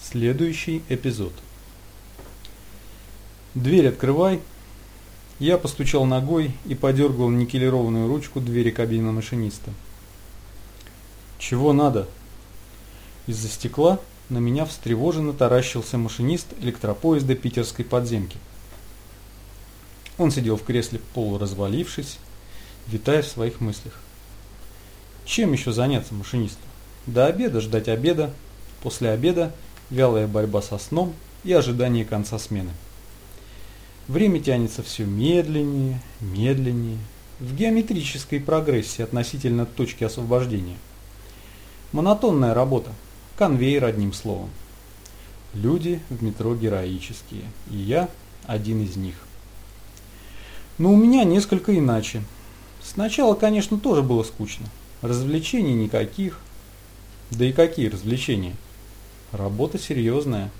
Следующий эпизод. Дверь открывай. Я постучал ногой и подергал никелированную ручку двери кабины машиниста. Чего надо? Из-за стекла на меня встревоженно таращился машинист электропоезда питерской подземки. Он сидел в кресле полуразвалившись, витая в своих мыслях. Чем еще заняться машинисту? До обеда ждать обеда, после обеда вялая борьба со сном и ожидание конца смены. Время тянется все медленнее, медленнее, в геометрической прогрессии относительно точки освобождения. Монотонная работа, конвейер одним словом. Люди в метро героические, и я один из них. Но у меня несколько иначе. Сначала, конечно, тоже было скучно. Развлечений никаких. Да и какие развлечения? Работа серьезная.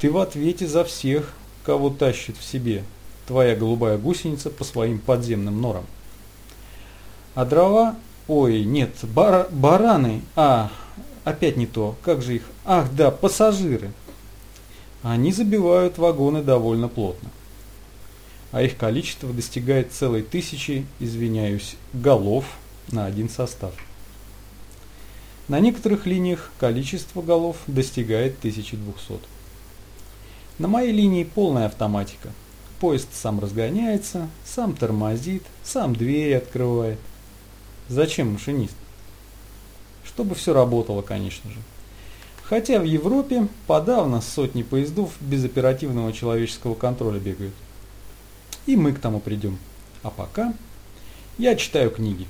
Ты в ответе за всех, кого тащит в себе твоя голубая гусеница по своим подземным норам. А дрова... Ой, нет, бар, бараны... А, опять не то. Как же их... Ах, да, пассажиры. Они забивают вагоны довольно плотно. А их количество достигает целой тысячи, извиняюсь, голов на один состав. На некоторых линиях количество голов достигает 1200. На моей линии полная автоматика. Поезд сам разгоняется, сам тормозит, сам двери открывает. Зачем машинист? Чтобы все работало, конечно же. Хотя в Европе подавно сотни поездов без оперативного человеческого контроля бегают. И мы к тому придем. А пока я читаю книги,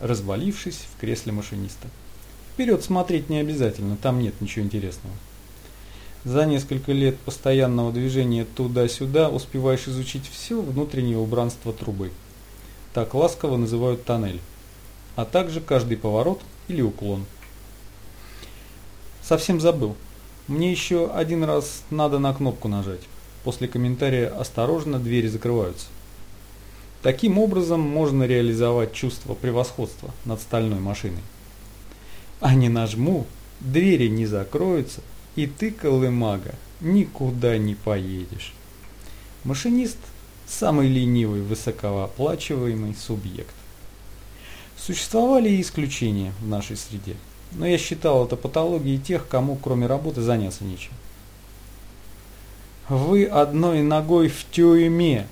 развалившись в кресле машиниста. Вперед смотреть не обязательно, там нет ничего интересного. За несколько лет постоянного движения туда-сюда успеваешь изучить все внутреннее убранство трубы. Так ласково называют тоннель. А также каждый поворот или уклон. Совсем забыл. Мне еще один раз надо на кнопку нажать. После комментария «Осторожно, двери закрываются». Таким образом можно реализовать чувство превосходства над стальной машиной а не нажму, двери не закроются, и ты, колымага, никуда не поедешь. Машинист – самый ленивый, высокооплачиваемый субъект. Существовали и исключения в нашей среде, но я считал это патологией тех, кому кроме работы заняться нечем. «Вы одной ногой в тюрьме!»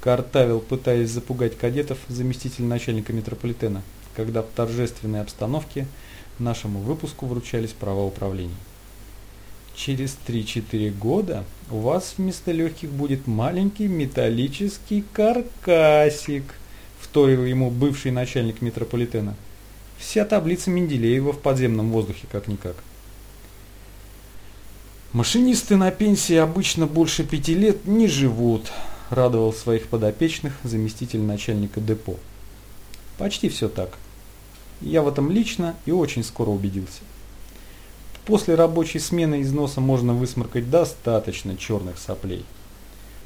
Картавил, пытаясь запугать кадетов, заместитель начальника метрополитена – когда в торжественной обстановке нашему выпуску вручались права управления. Через 3-4 года у вас вместо легких будет маленький металлический каркасик, вторил ему бывший начальник метрополитена. Вся таблица Менделеева в подземном воздухе как-никак. Машинисты на пенсии обычно больше пяти лет не живут, радовал своих подопечных заместитель начальника депо. Почти все так. Я в этом лично и очень скоро убедился. После рабочей смены из носа можно высморкать достаточно черных соплей,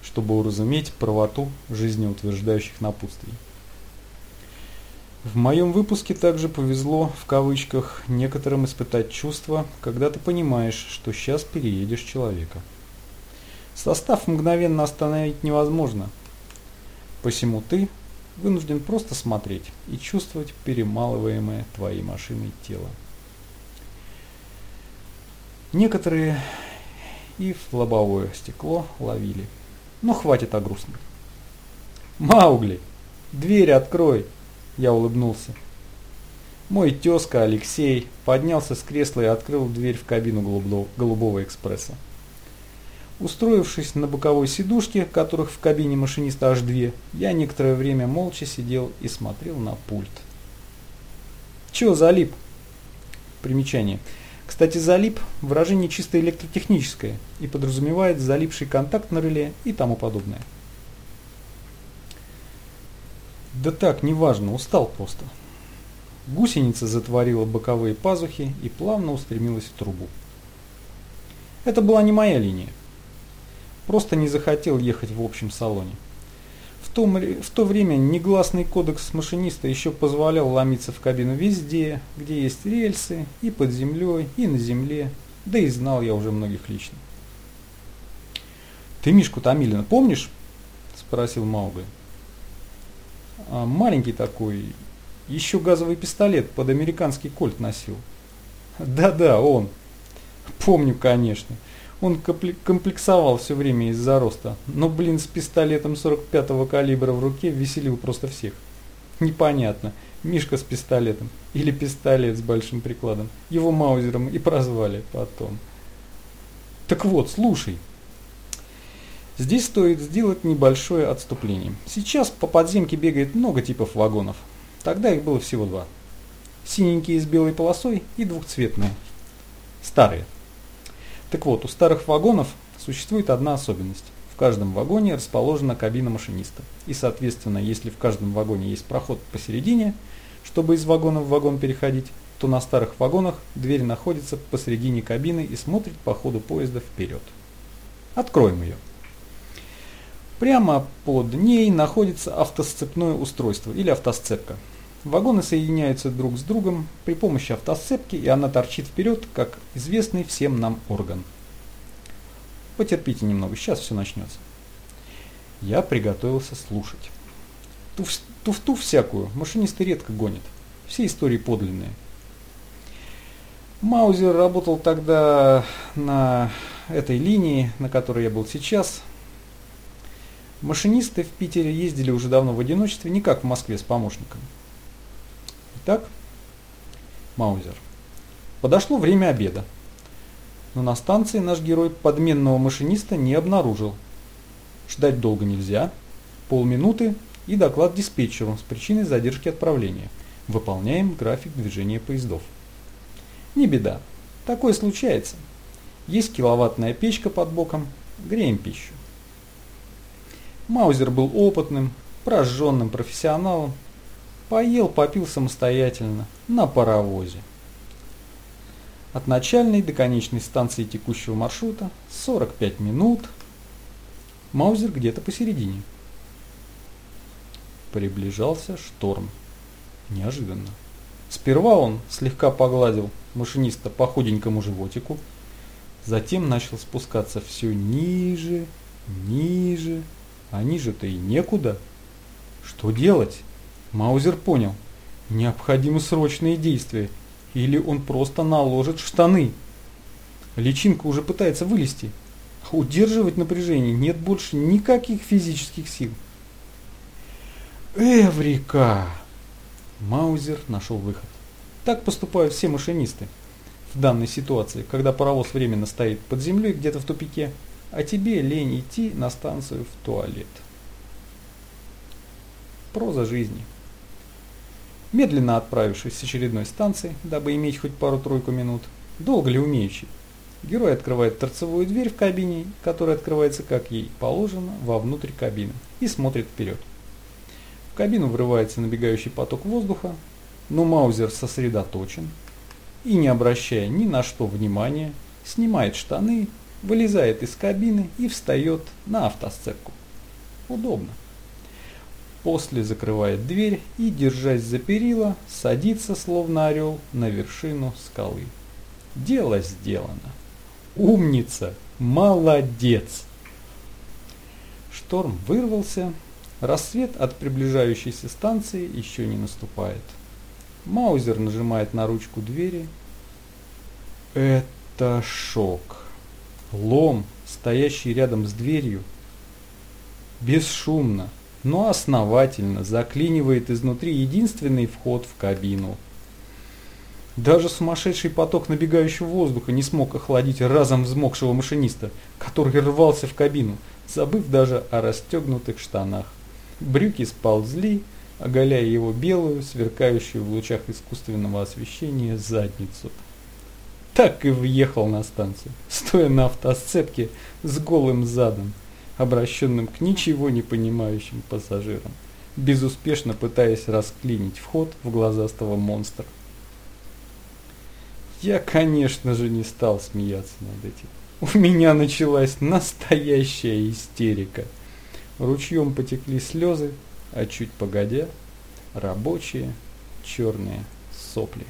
чтобы уразуметь правоту жизнеутверждающих напутствий. В моем выпуске также повезло, в кавычках, некоторым испытать чувство, когда ты понимаешь, что сейчас переедешь человека. Состав мгновенно остановить невозможно. Посему ты, вынужден просто смотреть и чувствовать перемалываемое твоей машиной тело. Некоторые и в лобовое стекло ловили. Но хватит о грустном. «Маугли! Дверь открой!» Я улыбнулся. Мой тезка Алексей поднялся с кресла и открыл дверь в кабину голубого экспресса. Устроившись на боковой сидушке, которых в кабине машиниста аж две, я некоторое время молча сидел и смотрел на пульт. Чего залип? Примечание. Кстати, залип – выражение чисто электротехническое и подразумевает залипший контакт на реле и тому подобное. Да так, неважно, устал просто. Гусеница затворила боковые пазухи и плавно устремилась в трубу. Это была не моя линия. Просто не захотел ехать в общем салоне. В, том, в то время негласный кодекс машиниста еще позволял ломиться в кабину везде, где есть рельсы, и под землей, и на земле, Да и знал я уже многих лично. «Ты Мишку Томилина помнишь?» – спросил Маугли. А, «Маленький такой, еще газовый пистолет под американский кольт носил». «Да-да, он. Помню, конечно. Он комплексовал все время из-за роста, но, блин, с пистолетом 45-го калибра в руке веселил просто всех. Непонятно, Мишка с пистолетом или пистолет с большим прикладом. Его Маузером и прозвали потом. Так вот, слушай. Здесь стоит сделать небольшое отступление. Сейчас по подземке бегает много типов вагонов. Тогда их было всего два. Синенькие с белой полосой и двухцветные. Старые. Так вот, у старых вагонов существует одна особенность. В каждом вагоне расположена кабина машиниста. И, соответственно, если в каждом вагоне есть проход посередине, чтобы из вагона в вагон переходить, то на старых вагонах дверь находится посередине кабины и смотрит по ходу поезда вперед. Откроем ее. Прямо под ней находится автосцепное устройство или автосцепка. Вагоны соединяются друг с другом при помощи автосцепки, и она торчит вперед, как известный всем нам орган. Потерпите немного, сейчас все начнется. Я приготовился слушать. Туфту всякую машинисты редко гонят. Все истории подлинные. Маузер работал тогда на этой линии, на которой я был сейчас. Машинисты в Питере ездили уже давно в одиночестве, не как в Москве с помощником. Итак, Маузер. Подошло время обеда. Но на станции наш герой подменного машиниста не обнаружил. Ждать долго нельзя. Полминуты и доклад диспетчеру с причиной задержки отправления. Выполняем график движения поездов. Не беда. Такое случается. Есть киловаттная печка под боком. Греем пищу. Маузер был опытным, прожженным профессионалом, Поел, попил самостоятельно, на паровозе. От начальной до конечной станции текущего маршрута 45 минут. Маузер где-то посередине. Приближался шторм. Неожиданно. Сперва он слегка погладил машиниста по худенькому животику, затем начал спускаться все ниже, ниже, а ниже-то и некуда. Что делать? Маузер понял. Необходимы срочные действия, или он просто наложит штаны. Личинка уже пытается вылезти. Удерживать напряжение нет больше никаких физических сил. Эврика! Маузер нашел выход. Так поступают все машинисты. В данной ситуации, когда паровоз временно стоит под землей где-то в тупике, а тебе лень идти на станцию в туалет. Проза жизни. Медленно отправившись с очередной станции, дабы иметь хоть пару-тройку минут, долго ли умеющий, герой открывает торцевую дверь в кабине, которая открывается, как ей положено, вовнутрь кабины, и смотрит вперед. В кабину врывается набегающий поток воздуха, но Маузер сосредоточен и, не обращая ни на что внимания, снимает штаны, вылезает из кабины и встает на автосцепку. Удобно. После закрывает дверь и, держась за перила, садится, словно орел, на вершину скалы. Дело сделано. Умница! Молодец! Шторм вырвался. Рассвет от приближающейся станции еще не наступает. Маузер нажимает на ручку двери. Это шок. Лом, стоящий рядом с дверью, бесшумно, но основательно заклинивает изнутри единственный вход в кабину. Даже сумасшедший поток набегающего воздуха не смог охладить разом взмокшего машиниста, который рвался в кабину, забыв даже о расстегнутых штанах. Брюки сползли, оголяя его белую, сверкающую в лучах искусственного освещения задницу. Так и въехал на станцию, стоя на автосцепке с голым задом обращенным к ничего не понимающим пассажирам, безуспешно пытаясь расклинить вход в глазастого монстра. Я, конечно же, не стал смеяться над этим. У меня началась настоящая истерика. Ручьем потекли слезы, а чуть погодя, рабочие черные сопли.